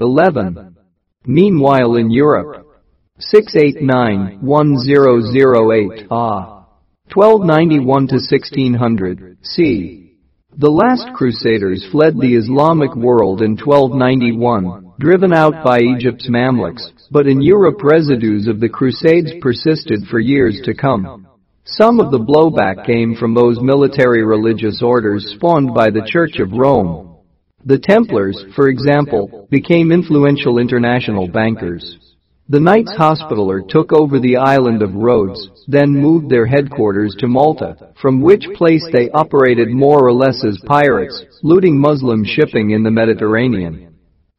11. Meanwhile in Europe, 689-1008 Ah. 1291 to 1600 c. The last crusaders fled the Islamic world in 1291, driven out by Egypt's Mamluks, but in Europe residues of the crusades persisted for years to come. Some of the blowback came from those military religious orders spawned by the Church of Rome. The Templars, for example, became influential international bankers. The Knights Hospitaller took over the island of Rhodes, then moved their headquarters to Malta, from which place they operated more or less as pirates, looting Muslim shipping in the Mediterranean.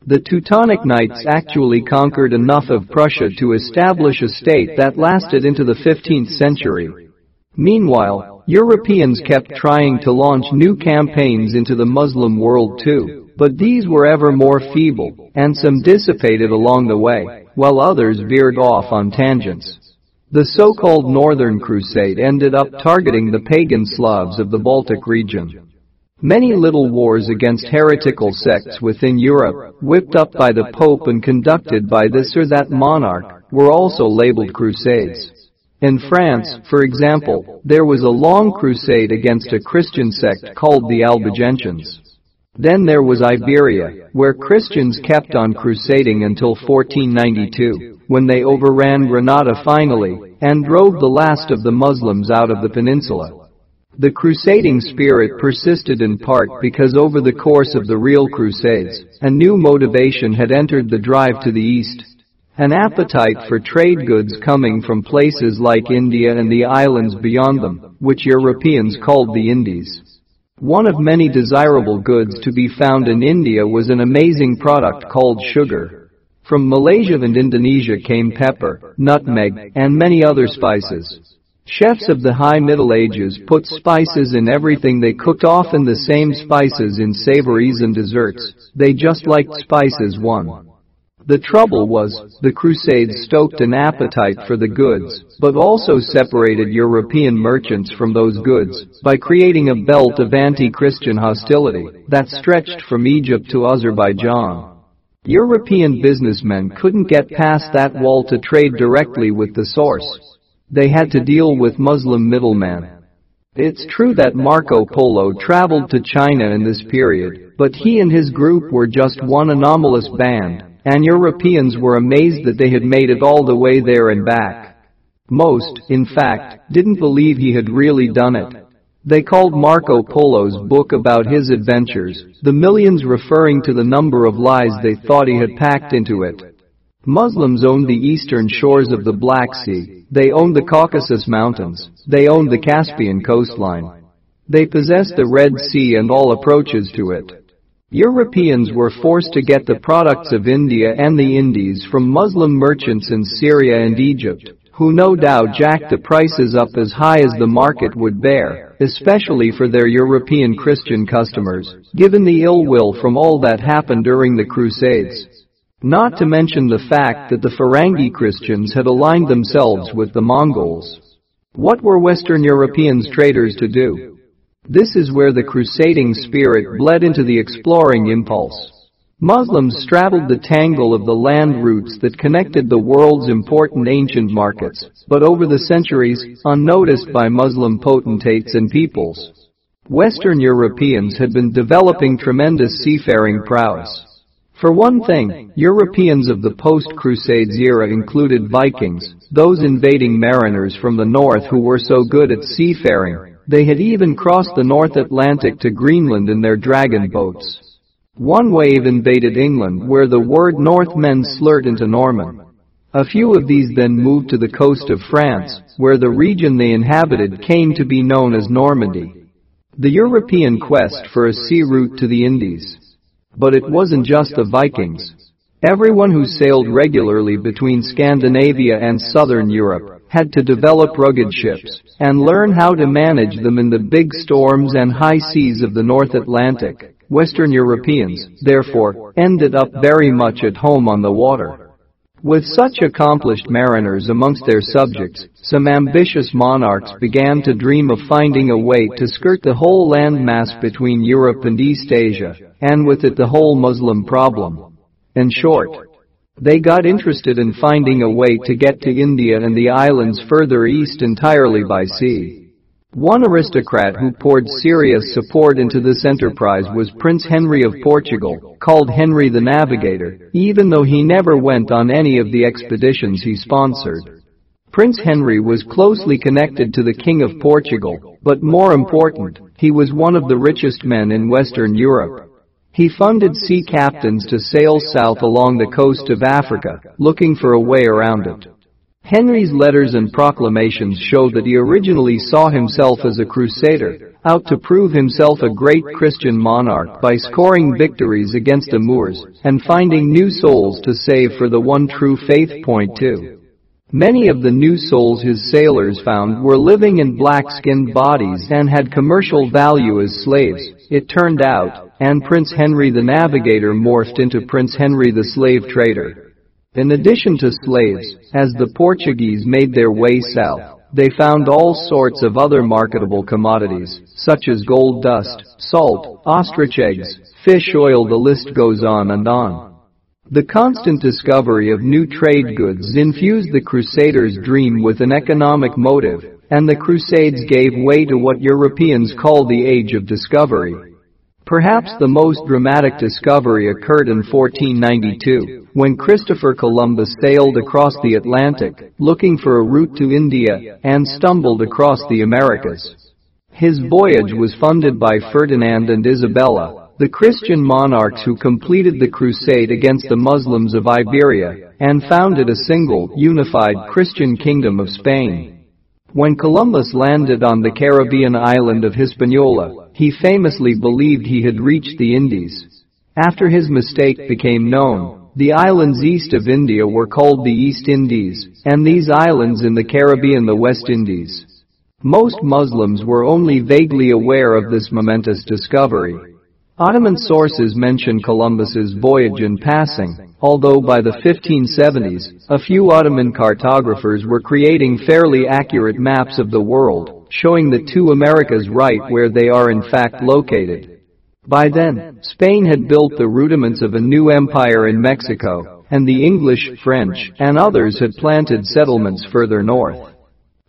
The Teutonic Knights actually conquered enough of Prussia to establish a state that lasted into the 15th century. Meanwhile, Europeans kept trying to launch new campaigns into the Muslim world too, but these were ever more feeble, and some dissipated along the way while others veered off on tangents. The so-called Northern Crusade ended up targeting the pagan Slavs of the Baltic region. Many little wars against heretical sects within Europe, whipped up by the Pope and conducted by this or that monarch, were also labeled crusades. In France, for example, there was a long crusade against a Christian sect called the Albigensians. Then there was Iberia, where Christians kept on crusading until 1492, when they overran Granada finally, and drove the last of the Muslims out of the peninsula. The crusading spirit persisted in part because over the course of the real crusades, a new motivation had entered the drive to the east. An appetite for trade goods coming from places like India and the islands beyond them, which Europeans called the Indies. One of many desirable goods to be found in India was an amazing product called sugar. From Malaysia and Indonesia came pepper, nutmeg, and many other spices. Chefs of the High Middle Ages put spices in everything they cooked often the same spices in savories and desserts. They just liked spices one. The trouble was, the Crusades stoked an appetite for the goods, but also separated European merchants from those goods by creating a belt of anti-Christian hostility that stretched from Egypt to Azerbaijan. European businessmen couldn't get past that wall to trade directly with the source. They had to deal with Muslim middlemen. It's true that Marco Polo traveled to China in this period, but he and his group were just one anomalous band and Europeans were amazed that they had made it all the way there and back. Most, in fact, didn't believe he had really done it. They called Marco Polo's book about his adventures, the millions referring to the number of lies they thought he had packed into it. Muslims owned the eastern shores of the Black Sea, they owned the Caucasus Mountains, they owned the Caspian coastline. They possessed the Red Sea and all approaches to it. Europeans were forced to get the products of India and the Indies from Muslim merchants in Syria and Egypt, who no doubt jacked the prices up as high as the market would bear, especially for their European Christian customers, given the ill will from all that happened during the Crusades. Not to mention the fact that the Farangi Christians had aligned themselves with the Mongols. What were Western Europeans traders to do? This is where the crusading spirit bled into the exploring impulse. Muslims straddled the tangle of the land routes that connected the world's important ancient markets, but over the centuries, unnoticed by Muslim potentates and peoples. Western Europeans had been developing tremendous seafaring prowess. For one thing, Europeans of the post-Crusades era included Vikings, those invading mariners from the north who were so good at seafaring, they had even crossed the North Atlantic to Greenland in their dragon boats. One wave invaded England where the word Northmen slurred into Norman. A few of these then moved to the coast of France, where the region they inhabited came to be known as Normandy. The European quest for a sea route to the Indies. But it wasn't just the Vikings. Everyone who sailed regularly between Scandinavia and southern Europe had to develop rugged ships and learn how to manage them in the big storms and high seas of the North Atlantic. Western Europeans, therefore, ended up very much at home on the water. With such accomplished mariners amongst their subjects, some ambitious monarchs began to dream of finding a way to skirt the whole landmass between Europe and East Asia, and with it the whole Muslim problem. In short, they got interested in finding a way to get to India and the islands further east entirely by sea. One aristocrat who poured serious support into this enterprise was Prince Henry of Portugal, called Henry the Navigator, even though he never went on any of the expeditions he sponsored. Prince Henry was closely connected to the King of Portugal, but more important, he was one of the richest men in Western Europe. He funded sea captains to sail south along the coast of Africa, looking for a way around it. Henry's letters and proclamations show that he originally saw himself as a crusader, out to prove himself a great Christian monarch by scoring victories against the Moors and finding new souls to save for the one true faith. Point two. Many of the new souls his sailors found were living in black-skinned bodies and had commercial value as slaves, it turned out, and Prince Henry the Navigator morphed into Prince Henry the Slave Trader. In addition to slaves, as the Portuguese made their way south, they found all sorts of other marketable commodities, such as gold dust, salt, ostrich eggs, fish oil the list goes on and on. The constant discovery of new trade goods infused the Crusaders' dream with an economic motive, and the Crusades gave way to what Europeans call the Age of Discovery. Perhaps the most dramatic discovery occurred in 1492, when Christopher Columbus sailed across the Atlantic, looking for a route to India, and stumbled across the Americas. His voyage was funded by Ferdinand and Isabella, the Christian monarchs who completed the crusade against the Muslims of Iberia, and founded a single, unified Christian kingdom of Spain. When Columbus landed on the Caribbean island of Hispaniola, he famously believed he had reached the Indies. After his mistake became known, the islands east of India were called the East Indies, and these islands in the Caribbean the West Indies. Most Muslims were only vaguely aware of this momentous discovery. Ottoman sources mention Columbus's voyage in passing, although by the 1570s, a few Ottoman cartographers were creating fairly accurate maps of the world, showing the two Americas right where they are in fact located. By then, Spain had built the rudiments of a new empire in Mexico, and the English, French, and others had planted settlements further north.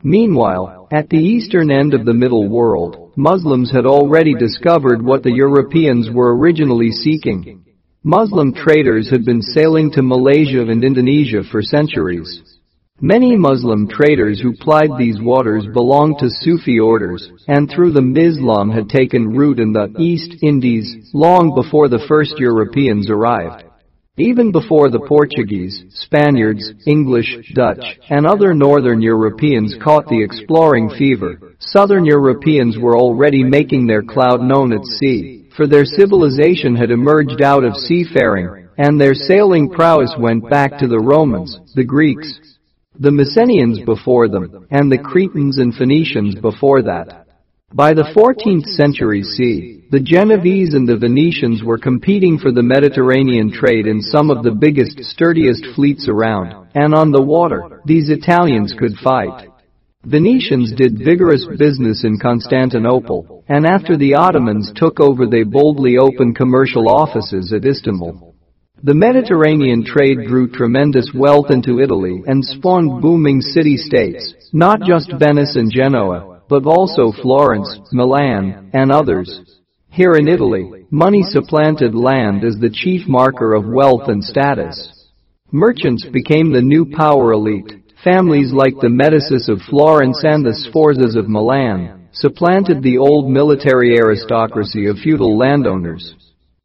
Meanwhile, at the eastern end of the Middle World, Muslims had already discovered what the Europeans were originally seeking. Muslim traders had been sailing to Malaysia and Indonesia for centuries. Many Muslim traders who plied these waters belonged to Sufi orders, and through them Islam had taken root in the East Indies long before the first Europeans arrived. Even before the Portuguese, Spaniards, English, Dutch, and other northern Europeans caught the exploring fever, southern Europeans were already making their clout known at sea, for their civilization had emerged out of seafaring, and their sailing prowess went back to the Romans, the Greeks, the Mycenaeans before them, and the Cretans and Phoenicians before that. By the 14th century CE, the Genoese and the Venetians were competing for the Mediterranean trade in some of the biggest, sturdiest fleets around, and on the water, these Italians could fight. Venetians did vigorous business in Constantinople, and after the Ottomans took over they boldly opened commercial offices at Istanbul. The Mediterranean trade drew tremendous wealth into Italy and spawned booming city-states, not just Venice and Genoa, but also Florence, Milan, and others. Here in Italy, money supplanted land as the chief marker of wealth and status. Merchants became the new power elite. Families like the Medicis of Florence and the Sforzas of Milan supplanted the old military aristocracy of feudal landowners.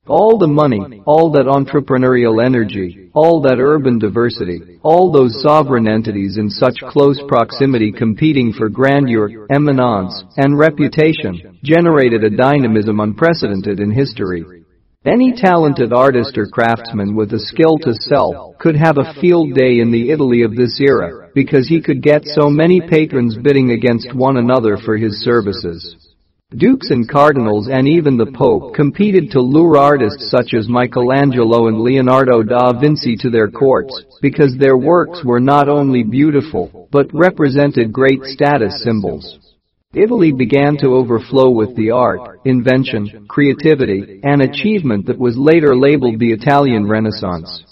All the money, all that entrepreneurial energy, all that urban diversity, all those sovereign entities in such close proximity competing for grandeur, eminence, and reputation, generated a dynamism unprecedented in history. Any talented artist or craftsman with a skill to sell could have a field day in the Italy of this era because he could get so many patrons bidding against one another for his services. Dukes and cardinals and even the Pope competed to lure artists such as Michelangelo and Leonardo da Vinci to their courts because their works were not only beautiful but represented great status symbols. Italy began to overflow with the art, invention, creativity, and achievement that was later labeled the Italian Renaissance.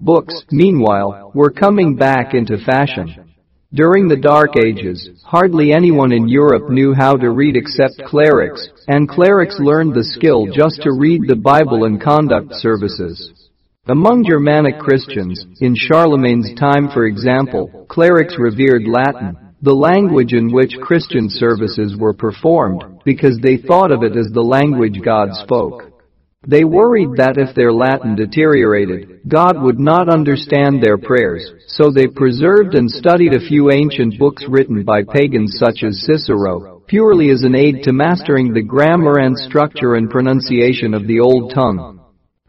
Books, meanwhile, were coming back into fashion. During the Dark Ages, hardly anyone in Europe knew how to read except clerics, and clerics learned the skill just to read the Bible and conduct services. Among Germanic Christians, in Charlemagne's time for example, clerics revered Latin, the language in which Christian services were performed, because they thought of it as the language God spoke. They worried that if their Latin deteriorated, God would not understand their prayers, so they preserved and studied a few ancient books written by pagans such as Cicero, purely as an aid to mastering the grammar and structure and pronunciation of the Old Tongue.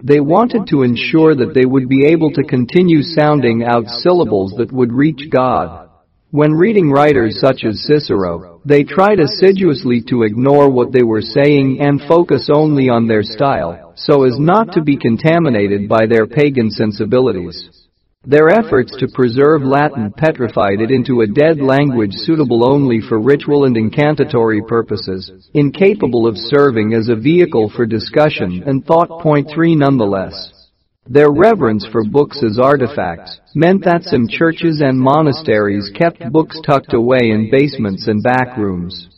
They wanted to ensure that they would be able to continue sounding out syllables that would reach God. When reading writers such as Cicero, they tried assiduously to ignore what they were saying and focus only on their style, so as not to be contaminated by their pagan sensibilities. Their efforts to preserve Latin petrified it into a dead language suitable only for ritual and incantatory purposes, incapable of serving as a vehicle for discussion and thought. Point 3 nonetheless. Their reverence for books as artifacts meant that some churches and monasteries kept books tucked away in basements and back rooms.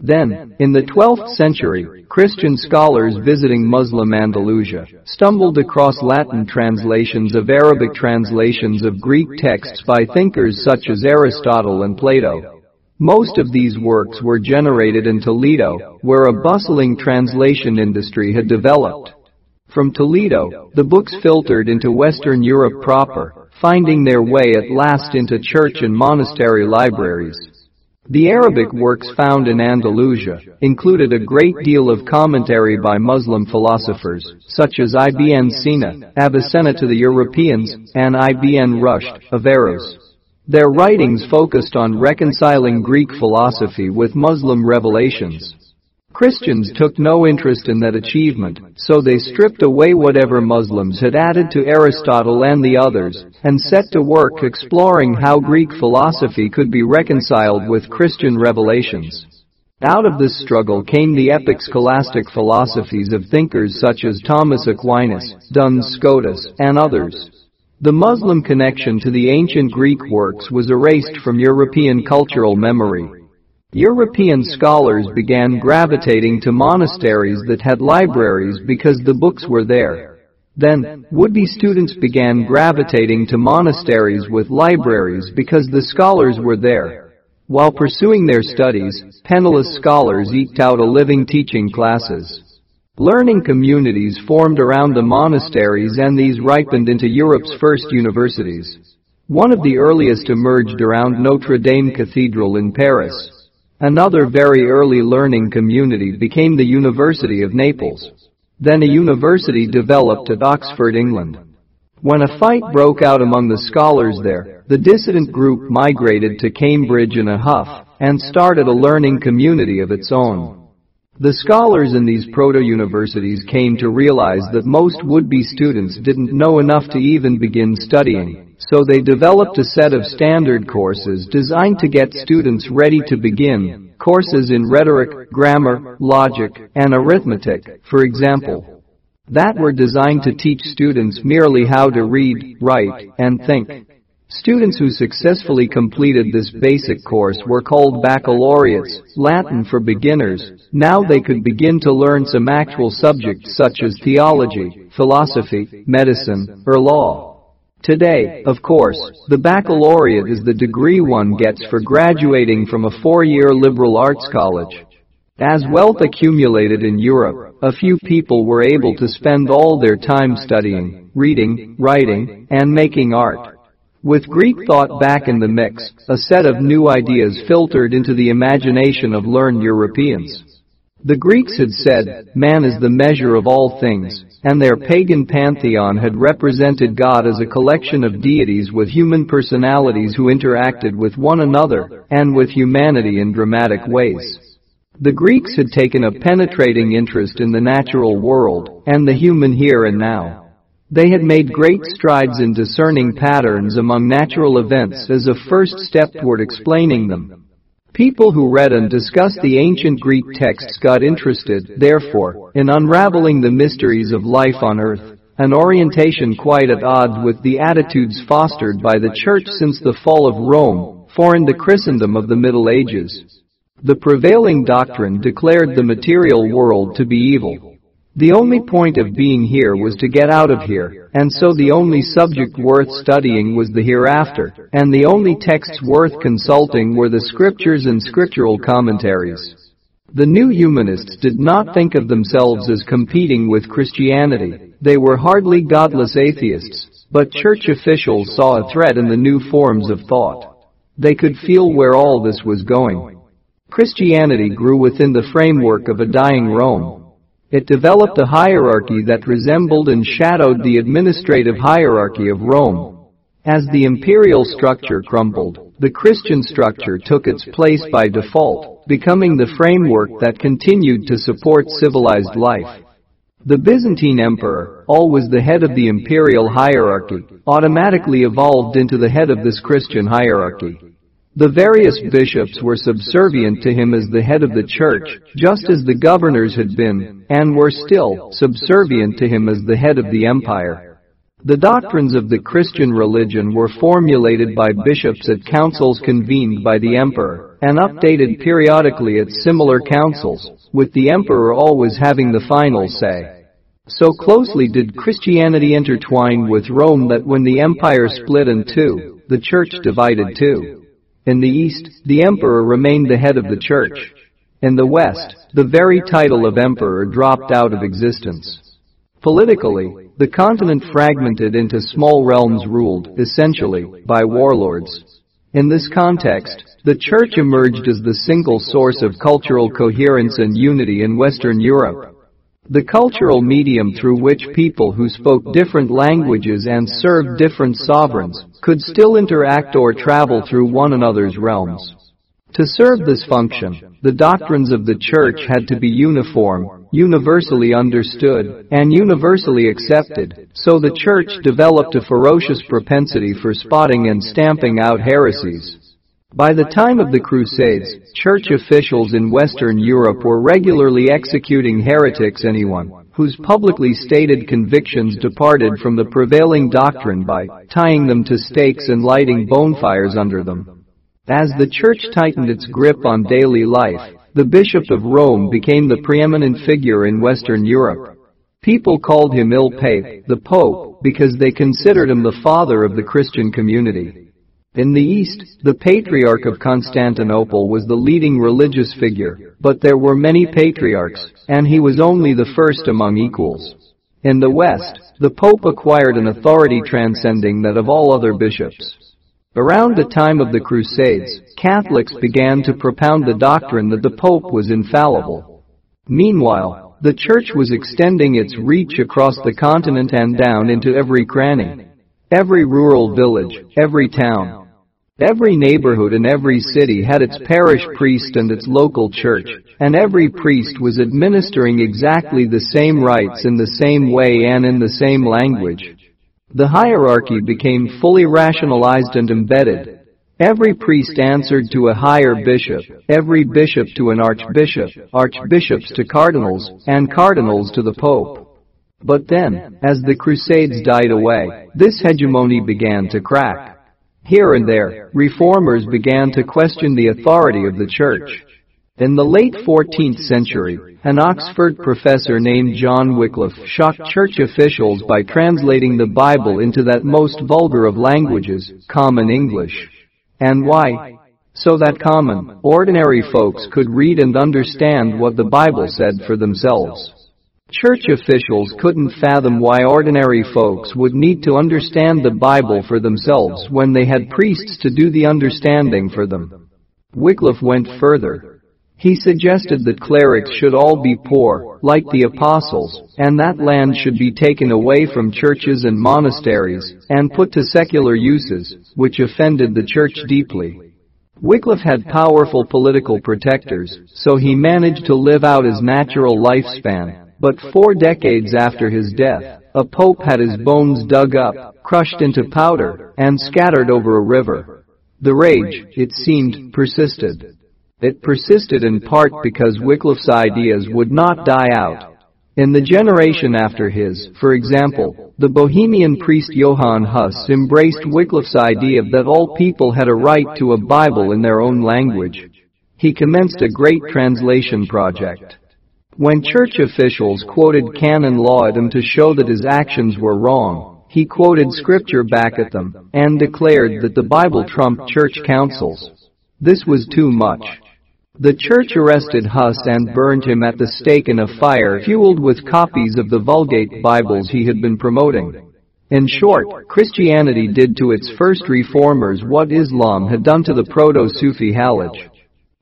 Then, in the 12th century, Christian scholars visiting Muslim Andalusia stumbled across Latin translations of Arabic translations of Greek texts by thinkers such as Aristotle and Plato. Most of these works were generated in Toledo, where a bustling translation industry had developed. From Toledo, the books filtered into Western Europe proper, finding their way at last into church and monastery libraries. The Arabic works found in Andalusia included a great deal of commentary by Muslim philosophers, such as Ibn Sina, Avicenna to the Europeans, and Ibn Rushd, Averroes. Their writings focused on reconciling Greek philosophy with Muslim revelations. Christians took no interest in that achievement, so they stripped away whatever Muslims had added to Aristotle and the others, and set to work exploring how Greek philosophy could be reconciled with Christian revelations. Out of this struggle came the epic scholastic philosophies of thinkers such as Thomas Aquinas, Duns Scotus, and others. The Muslim connection to the ancient Greek works was erased from European cultural memory. European scholars began gravitating to monasteries that had libraries because the books were there. Then, would-be students began gravitating to monasteries with libraries because the scholars were there. While pursuing their studies, penniless scholars eked out a living teaching classes. Learning communities formed around the monasteries and these ripened into Europe's first universities. One of the earliest emerged around Notre Dame Cathedral in Paris. Another very early learning community became the University of Naples. Then a university developed at Oxford, England. When a fight broke out among the scholars there, the dissident group migrated to Cambridge in a huff and started a learning community of its own. The scholars in these proto-universities came to realize that most would-be students didn't know enough to even begin studying, so they developed a set of standard courses designed to get students ready to begin, courses in rhetoric, grammar, logic, and arithmetic, for example, that were designed to teach students merely how to read, write, and think. Students who successfully completed this basic course were called baccalaureates, Latin for beginners. Now they could begin to learn some actual subjects such as theology, philosophy, medicine, or law. Today, of course, the baccalaureate is the degree one gets for graduating from a four-year liberal arts college. As wealth accumulated in Europe, a few people were able to spend all their time studying, reading, writing, and making art. With Greek thought back in the mix, a set of new ideas filtered into the imagination of learned Europeans. The Greeks had said, man is the measure of all things, and their pagan pantheon had represented God as a collection of deities with human personalities who interacted with one another and with humanity in dramatic ways. The Greeks had taken a penetrating interest in the natural world and the human here and now. They had made great strides in discerning patterns among natural events as a first step toward explaining them. People who read and discussed the ancient Greek texts got interested, therefore, in unraveling the mysteries of life on earth, an orientation quite at odds with the attitudes fostered by the Church since the fall of Rome, foreign to Christendom of the Middle Ages. The prevailing doctrine declared the material world to be evil. The only point of being here was to get out of here, and so the only subject worth studying was the hereafter, and the only texts worth consulting were the scriptures and scriptural commentaries. The new humanists did not think of themselves as competing with Christianity. They were hardly godless atheists, but church officials saw a threat in the new forms of thought. They could feel where all this was going. Christianity grew within the framework of a dying Rome. It developed a hierarchy that resembled and shadowed the administrative hierarchy of Rome. As the imperial structure crumbled, the Christian structure took its place by default, becoming the framework that continued to support civilized life. The Byzantine emperor, always the head of the imperial hierarchy, automatically evolved into the head of this Christian hierarchy. The various bishops were subservient to him as the head of the church, just as the governors had been, and were still, subservient to him as the head of the empire. The doctrines of the Christian religion were formulated by bishops at councils convened by the emperor, and updated periodically at similar councils, with the emperor always having the final say. So closely did Christianity intertwine with Rome that when the empire split in two, the church divided too. In the East, the emperor remained the head of the church. In the West, the very title of emperor dropped out of existence. Politically, the continent fragmented into small realms ruled, essentially, by warlords. In this context, the church emerged as the single source of cultural coherence and unity in Western Europe, the cultural medium through which people who spoke different languages and served different sovereigns could still interact or travel through one another's realms. To serve this function, the doctrines of the Church had to be uniform, universally understood, and universally accepted, so the Church developed a ferocious propensity for spotting and stamping out heresies. By the time of the Crusades, church officials in Western Europe were regularly executing heretics anyone whose publicly stated convictions departed from the prevailing doctrine by tying them to stakes and lighting bonfires under them. As the church tightened its grip on daily life, the Bishop of Rome became the preeminent figure in Western Europe. People called him Il Pape, the Pope, because they considered him the father of the Christian community. In the East, the Patriarch of Constantinople was the leading religious figure, but there were many patriarchs, and he was only the first among equals. In the West, the Pope acquired an authority transcending that of all other bishops. Around the time of the Crusades, Catholics began to propound the doctrine that the Pope was infallible. Meanwhile, the Church was extending its reach across the continent and down into every cranny. Every rural village, every town, Every neighborhood and every city had its parish priest and its local church, and every priest was administering exactly the same rites in the same way and in the same language. The hierarchy became fully rationalized and embedded. Every priest answered to a higher bishop, every bishop to an archbishop, archbishops to cardinals, and cardinals to the pope. But then, as the Crusades died away, this hegemony began to crack. Here and there, reformers began to question the authority of the church. In the late 14th century, an Oxford professor named John Wycliffe shocked church officials by translating the Bible into that most vulgar of languages, common English. And why? So that common, ordinary folks could read and understand what the Bible said for themselves. Church officials couldn't fathom why ordinary folks would need to understand the Bible for themselves when they had priests to do the understanding for them. Wycliffe went further. He suggested that clerics should all be poor, like the apostles, and that land should be taken away from churches and monasteries and put to secular uses, which offended the church deeply. Wycliffe had powerful political protectors, so he managed to live out his natural lifespan but four decades after his death, a pope had his bones dug up, crushed into powder, and scattered over a river. The rage, it seemed, persisted. It persisted in part because Wycliffe's ideas would not die out. In the generation after his, for example, the Bohemian priest Johann Huss embraced Wycliffe's idea that all people had a right to a Bible in their own language. He commenced a great translation project. When church officials quoted canon law at him to show that his actions were wrong, he quoted scripture back at them and declared that the Bible trumped church councils. This was too much. The church arrested Huss and burned him at the stake in a fire fueled with copies of the Vulgate Bibles he had been promoting. In short, Christianity did to its first reformers what Islam had done to the proto-Sufi Hallaj.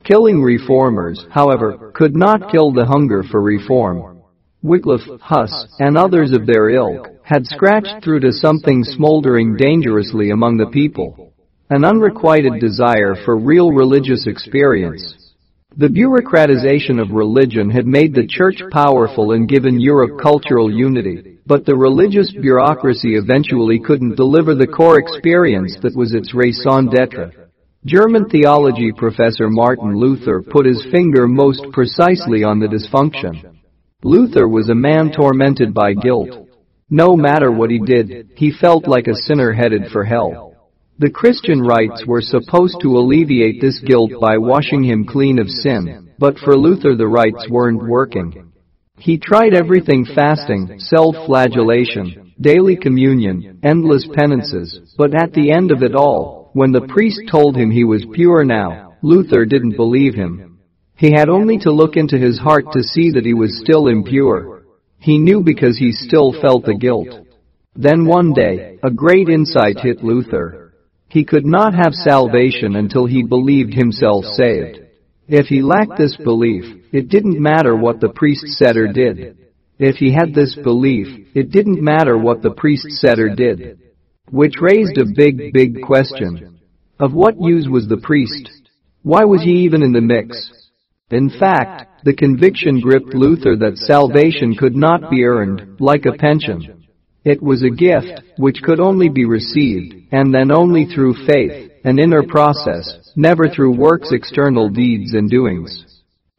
Killing reformers, however, could not kill the hunger for reform. Wycliffe, Huss, and others of their ilk had scratched through to something smoldering dangerously among the people. An unrequited desire for real religious experience. The bureaucratization of religion had made the church powerful and given Europe cultural unity, but the religious bureaucracy eventually couldn't deliver the core experience that was its raison d'etre. German theology professor Martin Luther put his finger most precisely on the dysfunction. Luther was a man tormented by guilt. No matter what he did, he felt like a sinner headed for hell. The Christian rites were supposed to alleviate this guilt by washing him clean of sin, but for Luther the rites weren't working. He tried everything fasting, self-flagellation, daily communion, endless penances, but at the end of it all, when the priest told him he was pure now, Luther didn't believe him. He had only to look into his heart to see that he was still impure. He knew because he still felt the guilt. Then one day, a great insight hit Luther. He could not have salvation until he believed himself saved. If he lacked this belief, it didn't matter what the priest said or did. If he had this belief, it didn't matter what the priest said or did. Which raised a big, big question. Of what use was the priest? Why was he even in the mix? In fact, the conviction gripped Luther that salvation could not be earned, like a pension. It was a gift, which could only be received, and then only through faith, an inner process, never through works external deeds and doings.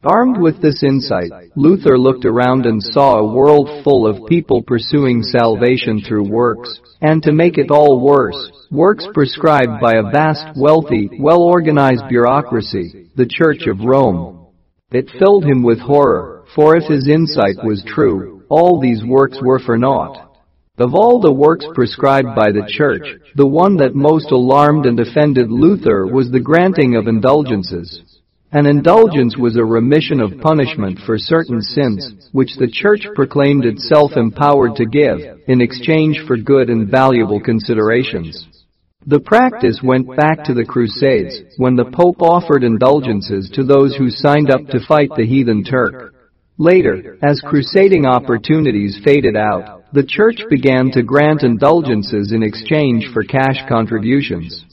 Armed with this insight, Luther looked around and saw a world full of people pursuing salvation through works, and to make it all worse, works prescribed by a vast, wealthy, well-organized bureaucracy, the Church of Rome. It filled him with horror, for if his insight was true, all these works were for naught. Of all the works prescribed by the Church, the one that most alarmed and offended Luther was the granting of indulgences. An indulgence was a remission of punishment for certain sins, which the Church proclaimed itself empowered to give, in exchange for good and valuable considerations. The practice went back to the Crusades, when the Pope offered indulgences to those who signed up to fight the heathen Turk. Later, as crusading opportunities faded out, the church began to grant indulgences in exchange for cash contributions.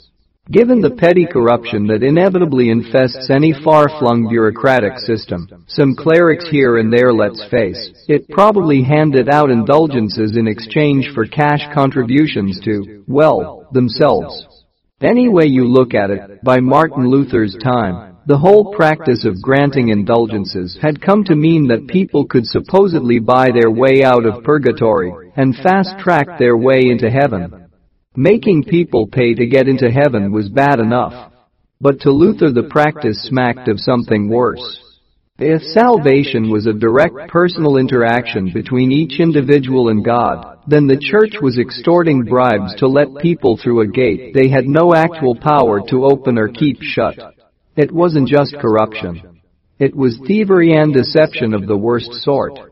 Given the petty corruption that inevitably infests any far-flung bureaucratic system, some clerics here and there let's face, it probably handed out indulgences in exchange for cash contributions to, well, themselves. Any way you look at it, by Martin Luther's time, the whole practice of granting indulgences had come to mean that people could supposedly buy their way out of purgatory and fast-track their way into heaven. Making people pay to get into heaven was bad enough. But to Luther the practice smacked of something worse. If salvation was a direct personal interaction between each individual and God, then the church was extorting bribes to let people through a gate they had no actual power to open or keep shut. It wasn't just corruption. It was thievery and deception of the worst sort.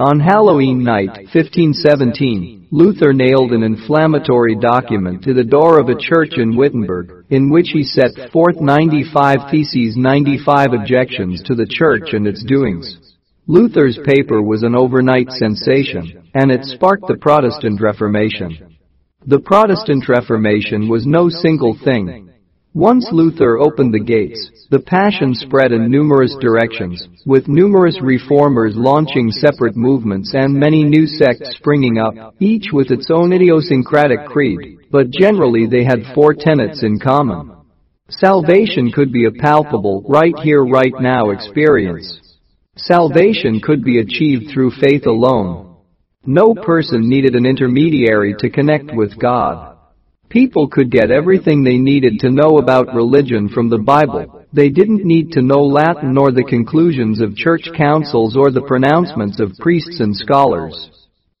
On Halloween night, 1517, Luther nailed an inflammatory document to the door of a church in Wittenberg, in which he set forth 95 theses 95 objections to the church and its doings. Luther's paper was an overnight sensation, and it sparked the Protestant Reformation. The Protestant Reformation was no single thing, once Luther opened the gates, the passion spread in numerous directions, with numerous reformers launching separate movements and many new sects springing up, each with its own idiosyncratic creed, but generally they had four tenets in common. Salvation could be a palpable, right here, right now experience. Salvation could be achieved through faith alone. No person needed an intermediary to connect with God. People could get everything they needed to know about religion from the Bible. They didn't need to know Latin or the conclusions of church councils or the pronouncements of priests and scholars.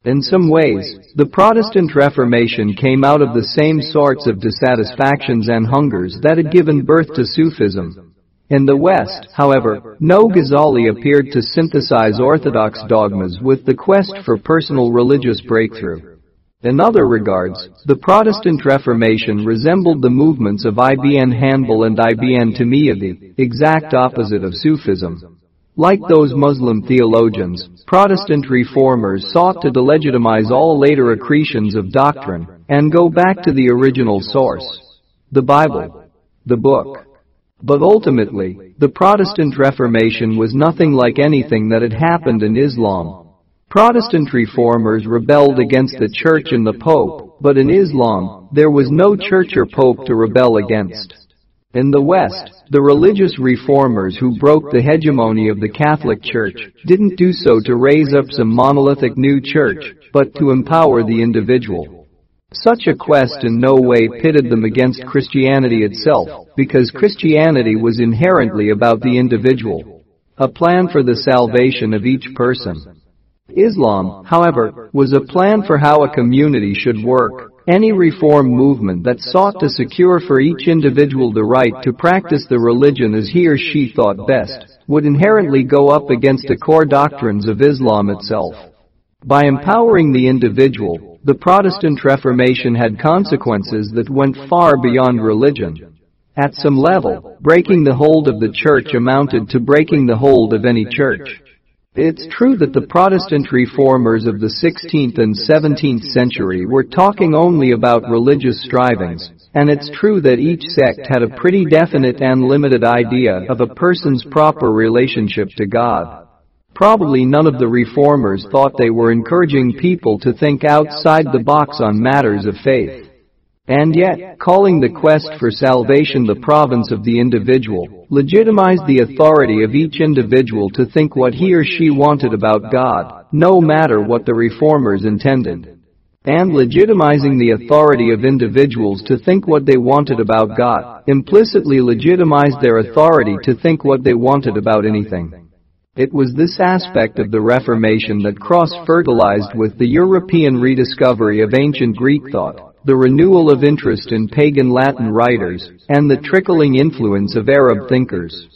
In some ways, the Protestant Reformation came out of the same sorts of dissatisfactions and hungers that had given birth to Sufism. In the West, however, no Ghazali appeared to synthesize orthodox dogmas with the quest for personal religious breakthrough. In other regards, the Protestant Reformation resembled the movements of Ibn Hanbal and Ibn Taymiyyah, the exact opposite of Sufism. Like those Muslim theologians, Protestant reformers sought to delegitimize all later accretions of doctrine and go back to the original source, the Bible, the book. But ultimately, the Protestant Reformation was nothing like anything that had happened in Islam. Protestant reformers rebelled against the church and the pope, but in Islam, there was no church or pope to rebel against. In the West, the religious reformers who broke the hegemony of the Catholic Church didn't do so to raise up some monolithic new church, but to empower the individual. Such a quest in no way pitted them against Christianity itself, because Christianity was inherently about the individual. A plan for the salvation of each person. Islam, however, was a plan for how a community should work, any reform movement that sought to secure for each individual the right to practice the religion as he or she thought best would inherently go up against the core doctrines of Islam itself. By empowering the individual, the Protestant Reformation had consequences that went far beyond religion. At some level, breaking the hold of the church amounted to breaking the hold of any church. It's true that the Protestant reformers of the 16th and 17th century were talking only about religious strivings, and it's true that each sect had a pretty definite and limited idea of a person's proper relationship to God. Probably none of the reformers thought they were encouraging people to think outside the box on matters of faith. And yet, calling the quest for salvation the province of the individual, legitimized the authority of each individual to think what he or she wanted about God, no matter what the reformers intended. And legitimizing the authority of individuals to think what they wanted about God, implicitly legitimized their authority to think what they wanted about anything. It was this aspect of the Reformation that cross-fertilized with the European rediscovery of ancient Greek thought the renewal of interest in pagan Latin writers, and the trickling influence of Arab thinkers.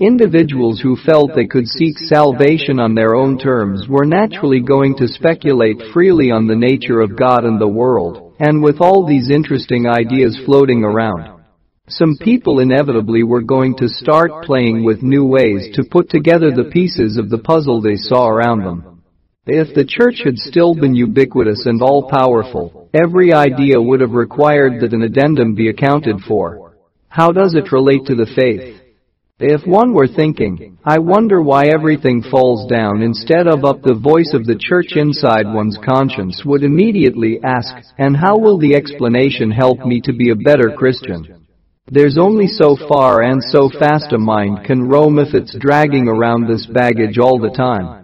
Individuals who felt they could seek salvation on their own terms were naturally going to speculate freely on the nature of God and the world, and with all these interesting ideas floating around. Some people inevitably were going to start playing with new ways to put together the pieces of the puzzle they saw around them. If the church had still been ubiquitous and all-powerful, Every idea would have required that an addendum be accounted for. How does it relate to the faith? If one were thinking, I wonder why everything falls down instead of up the voice of the church inside one's conscience would immediately ask, and how will the explanation help me to be a better Christian? There's only so far and so fast a mind can roam if it's dragging around this baggage all the time.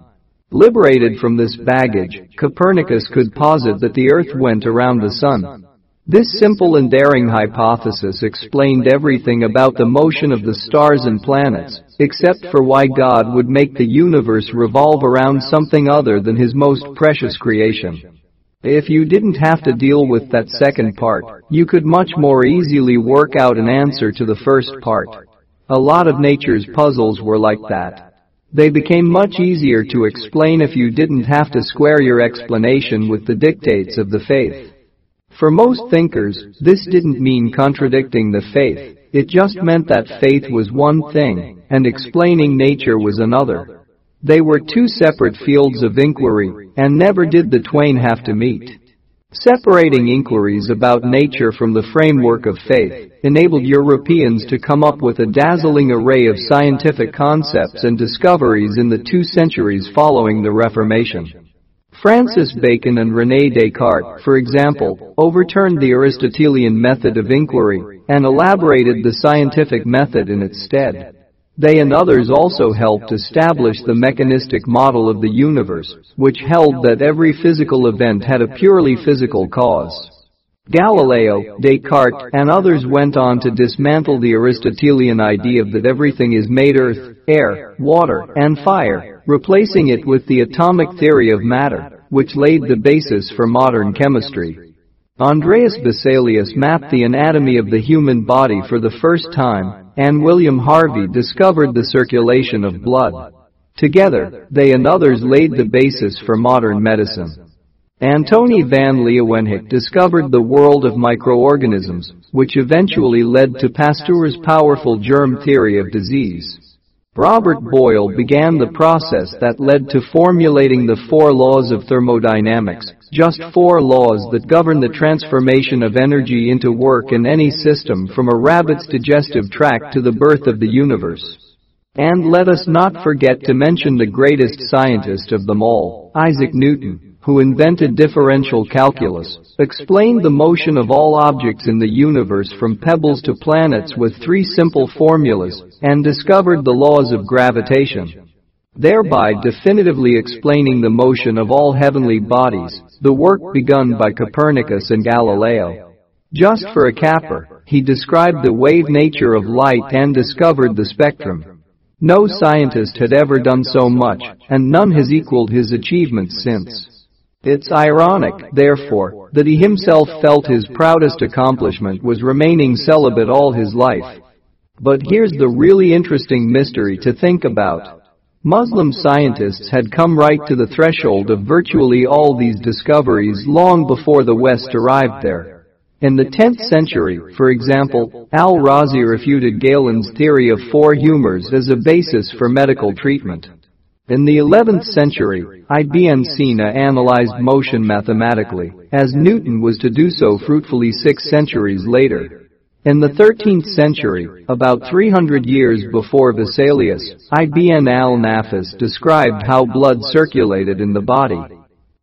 Liberated from this baggage, Copernicus could posit that the Earth went around the Sun. This simple and daring hypothesis explained everything about the motion of the stars and planets, except for why God would make the universe revolve around something other than his most precious creation. If you didn't have to deal with that second part, you could much more easily work out an answer to the first part. A lot of nature's puzzles were like that. They became much easier to explain if you didn't have to square your explanation with the dictates of the faith. For most thinkers, this didn't mean contradicting the faith, it just meant that faith was one thing, and explaining nature was another. They were two separate fields of inquiry, and never did the twain have to meet. Separating inquiries about nature from the framework of faith enabled Europeans to come up with a dazzling array of scientific concepts and discoveries in the two centuries following the Reformation. Francis Bacon and René Descartes, for example, overturned the Aristotelian method of inquiry and elaborated the scientific method in its stead. They and others also helped establish the mechanistic model of the universe, which held that every physical event had a purely physical cause. Galileo, Descartes, and others went on to dismantle the Aristotelian idea that everything is made earth, air, water, and fire, replacing it with the atomic theory of matter, which laid the basis for modern chemistry. Andreas Vesalius mapped the anatomy of the human body for the first time, and William Harvey discovered the circulation of blood. Together, they and others laid the basis for modern medicine. Antony van Leeuwenhoek discovered the world of microorganisms, which eventually led to Pasteur's powerful germ theory of disease. Robert Boyle began the process that led to formulating the four laws of thermodynamics, just four laws that govern the transformation of energy into work in any system from a rabbit's digestive tract to the birth of the universe. And let us not forget to mention the greatest scientist of them all, Isaac Newton, who invented differential calculus, explained the motion of all objects in the universe from pebbles to planets with three simple formulas, and discovered the laws of gravitation. Thereby definitively explaining the motion of all heavenly bodies, the work begun by Copernicus and Galileo. Just for a capper, he described the wave nature of light and discovered the spectrum. No scientist had ever done so much, and none has equaled his achievements since. It's ironic, therefore, that he himself felt his proudest accomplishment was remaining celibate all his life. But here's the really interesting mystery to think about. Muslim scientists had come right to the threshold of virtually all these discoveries long before the West arrived there. In the 10th century, for example, Al-Razi refuted Galen's theory of four humors as a basis for medical treatment. In the 11th century, Ibn Sina analyzed motion mathematically, as Newton was to do so fruitfully six centuries later. In the 13th century, about 300 years before Vesalius, Ibn al-Nafis described how blood circulated in the body.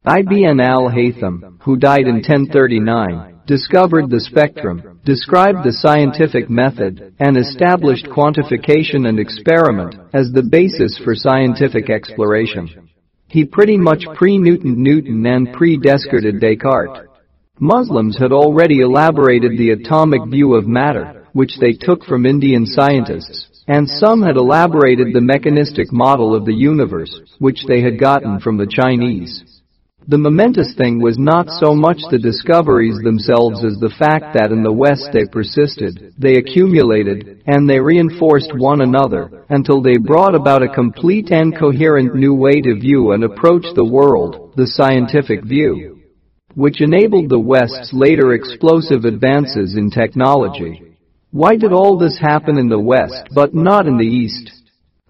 Ibn al-Haytham, who died in 1039, discovered the spectrum, described the scientific method, and established quantification and experiment as the basis for scientific exploration. He pretty much pre-Newton Newton and pre-Descartes Descartes. Muslims had already elaborated the atomic view of matter, which they took from Indian scientists, and some had elaborated the mechanistic model of the universe, which they had gotten from the Chinese. The momentous thing was not so much the discoveries themselves as the fact that in the West they persisted, they accumulated, and they reinforced one another until they brought about a complete and coherent new way to view and approach the world, the scientific view, which enabled the West's later explosive advances in technology. Why did all this happen in the West but not in the East?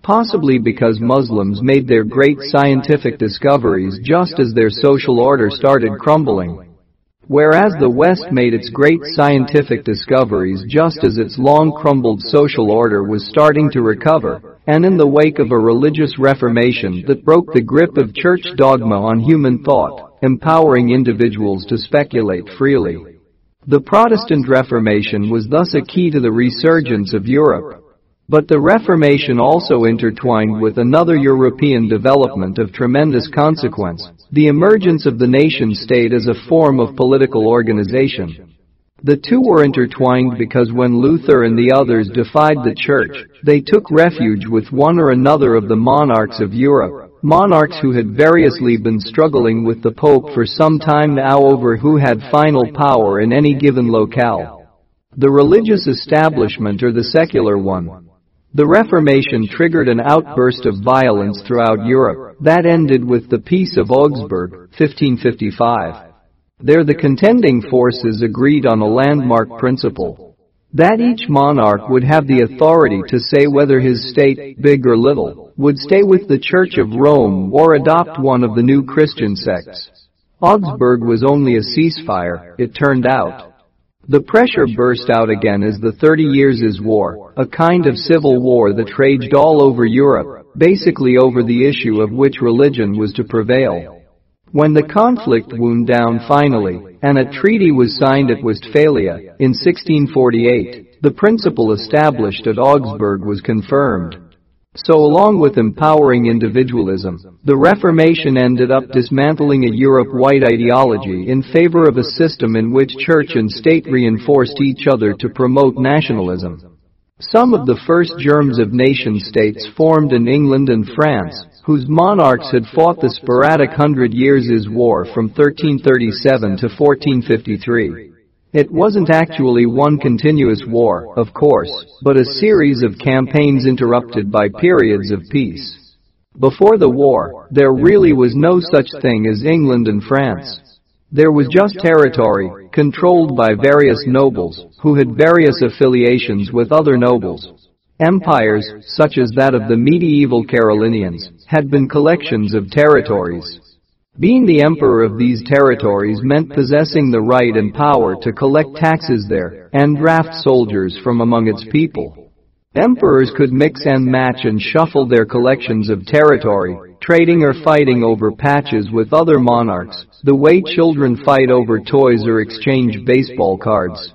Possibly because Muslims made their great scientific discoveries just as their social order started crumbling. Whereas the West made its great scientific discoveries just as its long crumbled social order was starting to recover, and in the wake of a religious reformation that broke the grip of church dogma on human thought, empowering individuals to speculate freely. The Protestant Reformation was thus a key to the resurgence of Europe, but the Reformation also intertwined with another European development of tremendous consequence, the emergence of the nation-state as a form of political organization. The two were intertwined because when Luther and the others defied the church, they took refuge with one or another of the monarchs of Europe, monarchs who had variously been struggling with the Pope for some time now over who had final power in any given locale. The religious establishment or the secular one. The Reformation triggered an outburst of violence throughout Europe that ended with the Peace of Augsburg, 1555. There the contending forces agreed on a landmark principle that each monarch would have the authority to say whether his state, big or little, would stay with the Church of Rome or adopt one of the new Christian sects. Augsburg was only a ceasefire, it turned out. The pressure burst out again as the Thirty Years' is War, a kind of civil war that raged all over Europe, basically over the issue of which religion was to prevail. When the conflict wound down finally, and a treaty was signed at Westphalia in 1648, the principle established at Augsburg was confirmed. So along with empowering individualism, the Reformation ended up dismantling a Europe-wide ideology in favor of a system in which church and state reinforced each other to promote nationalism. Some of the first germs of nation-states formed in England and France, whose monarchs had fought the sporadic Hundred Years' War from 1337 to 1453. It wasn't actually one continuous war, of course, but a series of campaigns interrupted by periods of peace. Before the war, there really was no such thing as England and France. There was just territory, controlled by various nobles, who had various affiliations with other nobles. Empires, such as that of the medieval Carolingians, had been collections of territories. Being the emperor of these territories meant possessing the right and power to collect taxes there and draft soldiers from among its people. Emperors could mix and match and shuffle their collections of territory, trading or fighting over patches with other monarchs, the way children fight over toys or exchange baseball cards.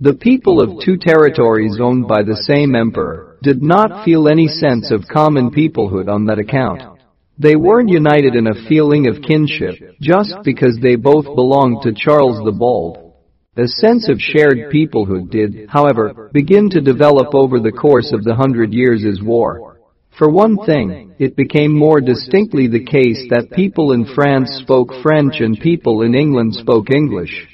The people of two territories owned by the same emperor did not feel any sense of common peoplehood on that account. They weren't united in a feeling of kinship just because they both belonged to Charles the Bald. A sense of shared peoplehood did, however, begin to develop over the course of the Hundred Years' War. For one thing, it became more distinctly the case that people in France spoke French and people in England spoke English.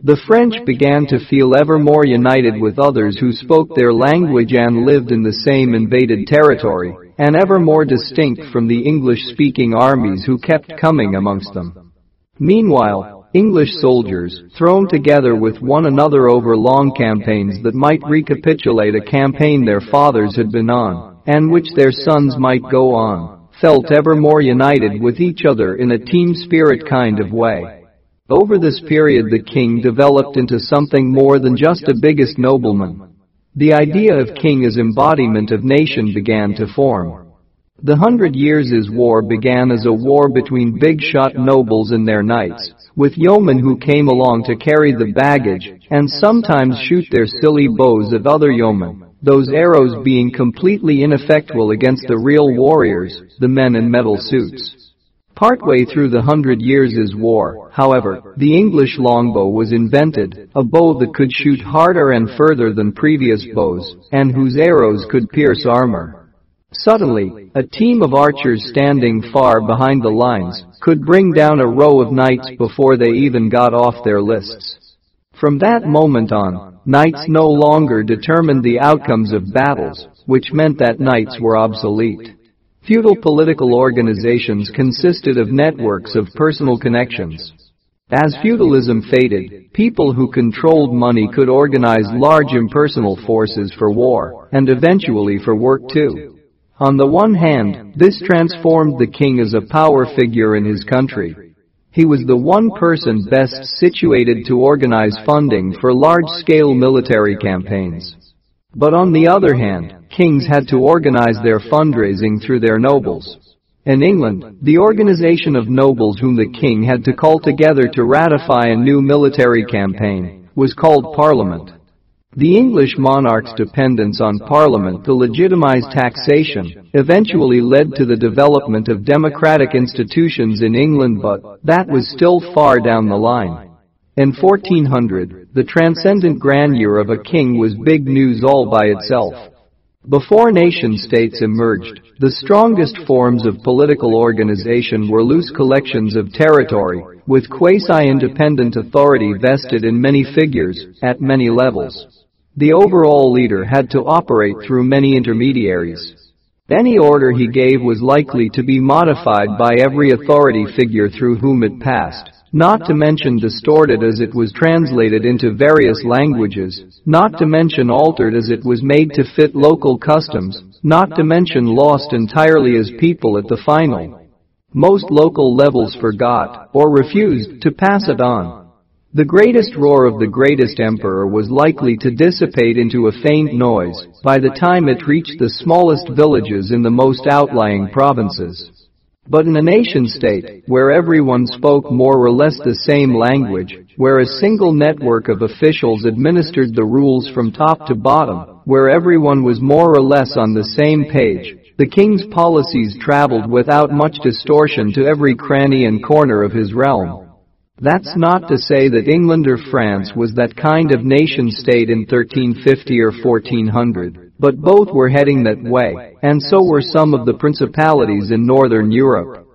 The French began to feel ever more united with others who spoke their language and lived in the same invaded territory, and ever more distinct from the English-speaking armies who kept coming amongst them. Meanwhile, English soldiers, thrown together with one another over long campaigns that might recapitulate a campaign their fathers had been on, and which their sons might go on, felt ever more united with each other in a team spirit kind of way. Over this period the king developed into something more than just a biggest nobleman, the idea of king as embodiment of nation began to form. The Hundred Years' is War began as a war between big-shot nobles and their knights, with yeomen who came along to carry the baggage and sometimes shoot their silly bows at other yeomen, those arrows being completely ineffectual against the real warriors, the men in metal suits. Partway through the Hundred Years' is War, however, the English longbow was invented, a bow that could shoot harder and further than previous bows, and whose arrows could pierce armor. Suddenly, a team of archers standing far behind the lines could bring down a row of knights before they even got off their lists. From that moment on, knights no longer determined the outcomes of battles, which meant that knights were obsolete. Feudal political organizations consisted of networks of personal connections. As feudalism faded, people who controlled money could organize large impersonal forces for war, and eventually for work too. On the one hand, this transformed the king as a power figure in his country. He was the one person best situated to organize funding for large-scale military campaigns. But on the other hand, kings had to organize their fundraising through their nobles. In England, the organization of nobles whom the king had to call together to ratify a new military campaign was called Parliament. The English monarch's dependence on Parliament to legitimize taxation eventually led to the development of democratic institutions in England but that was still far down the line. In 1400, the transcendent grandeur of a king was big news all by itself. Before nation-states emerged, the strongest forms of political organization were loose collections of territory, with quasi-independent authority vested in many figures, at many levels. The overall leader had to operate through many intermediaries. Any order he gave was likely to be modified by every authority figure through whom it passed not to mention distorted as it was translated into various languages, not to mention altered as it was made to fit local customs, not to mention lost entirely as people at the final. Most local levels forgot, or refused, to pass it on. The greatest roar of the greatest emperor was likely to dissipate into a faint noise by the time it reached the smallest villages in the most outlying provinces. But in a nation-state, where everyone spoke more or less the same language, where a single network of officials administered the rules from top to bottom, where everyone was more or less on the same page, the king's policies traveled without much distortion to every cranny and corner of his realm. That's not to say that England or France was that kind of nation-state in 1350 or 1400 but both were heading that way, and so were some of the principalities in northern Europe.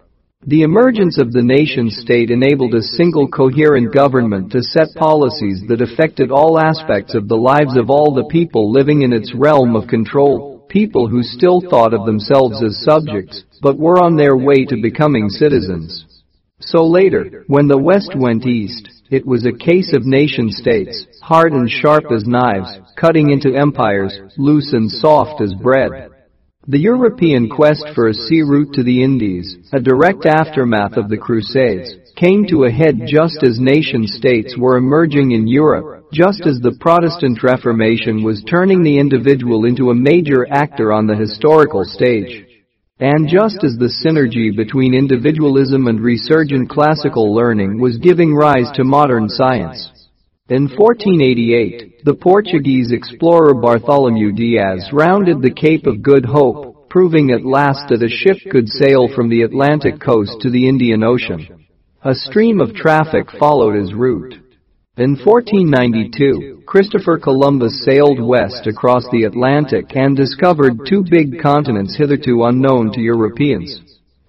The emergence of the nation-state enabled a single coherent government to set policies that affected all aspects of the lives of all the people living in its realm of control, people who still thought of themselves as subjects, but were on their way to becoming citizens. So later, when the West went east, it was a case of nation-states, hard and sharp as knives, cutting into empires, loose and soft as bread. The European quest for a sea route to the Indies, a direct aftermath of the Crusades, came to a head just as nation-states were emerging in Europe, just as the Protestant Reformation was turning the individual into a major actor on the historical stage. And just as the synergy between individualism and resurgent classical learning was giving rise to modern science. In 1488, the Portuguese explorer Bartholomew Diaz rounded the Cape of Good Hope, proving at last that a ship could sail from the Atlantic coast to the Indian Ocean. A stream of traffic followed his route. In 1492, Christopher Columbus sailed west across the Atlantic and discovered two big continents hitherto unknown to Europeans.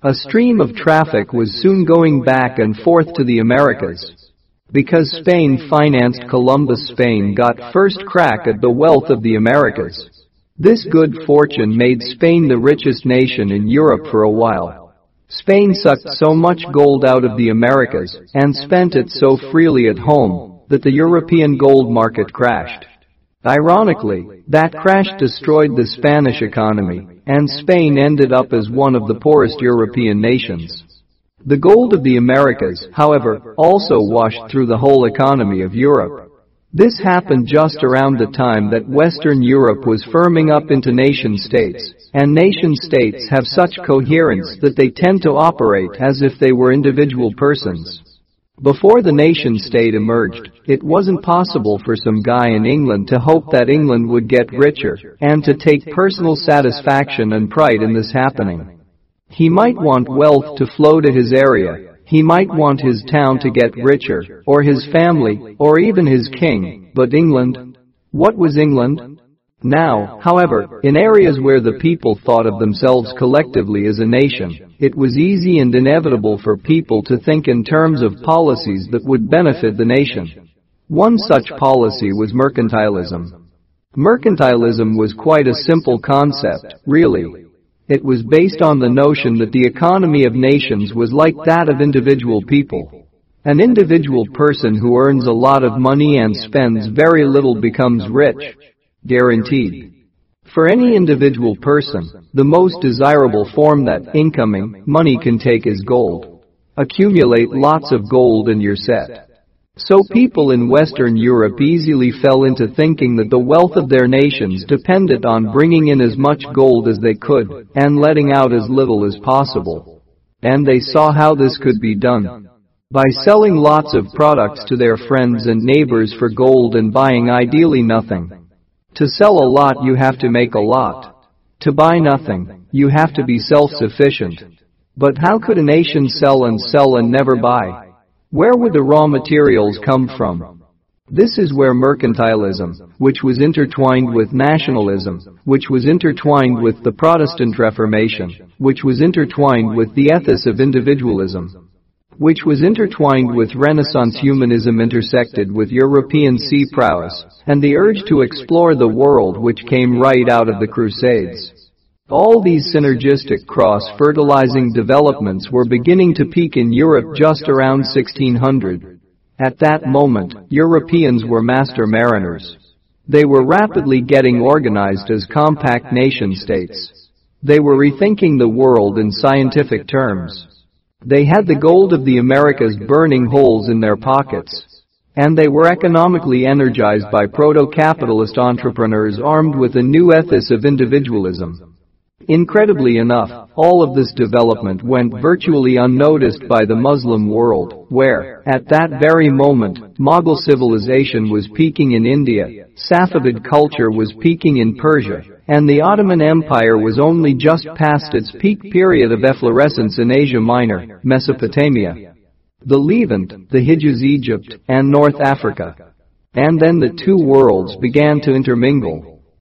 A stream of traffic was soon going back and forth to the Americas. Because Spain financed Columbus Spain got first crack at the wealth of the Americas. This good fortune made Spain the richest nation in Europe for a while. Spain sucked so much gold out of the Americas and spent it so freely at home that the European gold market crashed. Ironically, that crash destroyed the Spanish economy, and Spain ended up as one of the poorest European nations. The gold of the Americas, however, also washed through the whole economy of Europe. This happened just around the time that Western Europe was firming up into nation states, and nation states have such coherence that they tend to operate as if they were individual persons. Before the nation-state emerged, it wasn't possible for some guy in England to hope that England would get richer and to take personal satisfaction and pride in this happening. He might want wealth to flow to his area, he might want his town to get richer, or his family, or even his king, but England? What was England? Now, however, in areas where the people thought of themselves collectively as a nation, it was easy and inevitable for people to think in terms of policies that would benefit the nation. One such policy was mercantilism. Mercantilism was quite a simple concept, really. It was based on the notion that the economy of nations was like that of individual people. An individual person who earns a lot of money and spends very little becomes rich, Guaranteed. For any individual person, the most desirable form that incoming money can take is gold. Accumulate lots of gold and you're set. So people in Western Europe easily fell into thinking that the wealth of their nations depended on bringing in as much gold as they could and letting out as little as possible. And they saw how this could be done. By selling lots of products to their friends and neighbors for gold and buying ideally nothing. To sell a lot you have to make a lot. To buy nothing, you have to be self-sufficient. But how could a nation sell and sell and never buy? Where would the raw materials come from? This is where mercantilism, which was intertwined with nationalism, which was intertwined with the Protestant Reformation, which was intertwined with the ethos of individualism, which was intertwined with Renaissance humanism intersected with European sea prowess, and the urge to explore the world which came right out of the Crusades. All these synergistic cross-fertilizing developments were beginning to peak in Europe just around 1600. At that moment, Europeans were master mariners. They were rapidly getting organized as compact nation-states. They were rethinking the world in scientific terms. They had the gold of the Americas burning holes in their pockets. And they were economically energized by proto-capitalist entrepreneurs armed with a new ethos of individualism. Incredibly enough, all of this development went virtually unnoticed by the Muslim world, where, at that very moment, Mughal civilization was peaking in India, Safavid culture was peaking in Persia, and the Ottoman Empire was only just past its peak period of efflorescence in Asia Minor, Mesopotamia, the Levant, the Hijaz Egypt, and North Africa. And then the two worlds began to intermingle,